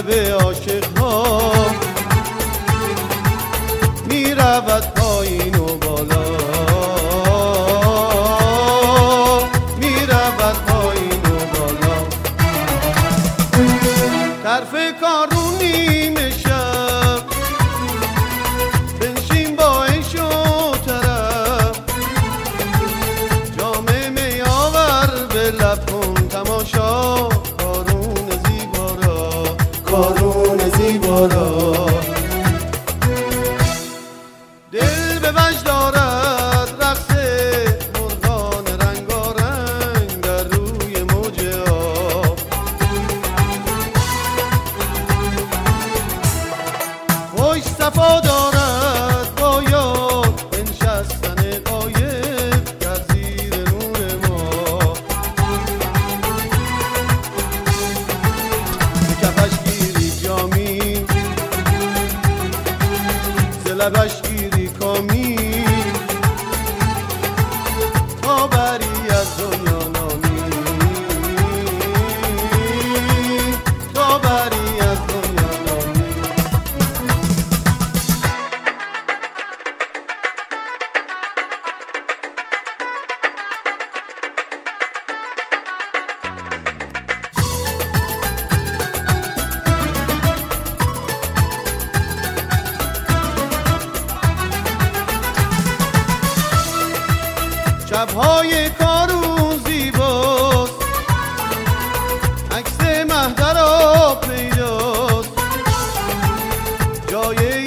قلب عاشق ها می رود بارون زیبا را دل به وجد دارد رقص مرغان رنگارنگ در روی موج آب خوش صفا على بشر شبهای کارون زیباست عکس مهدر پیدا، پیداست. جای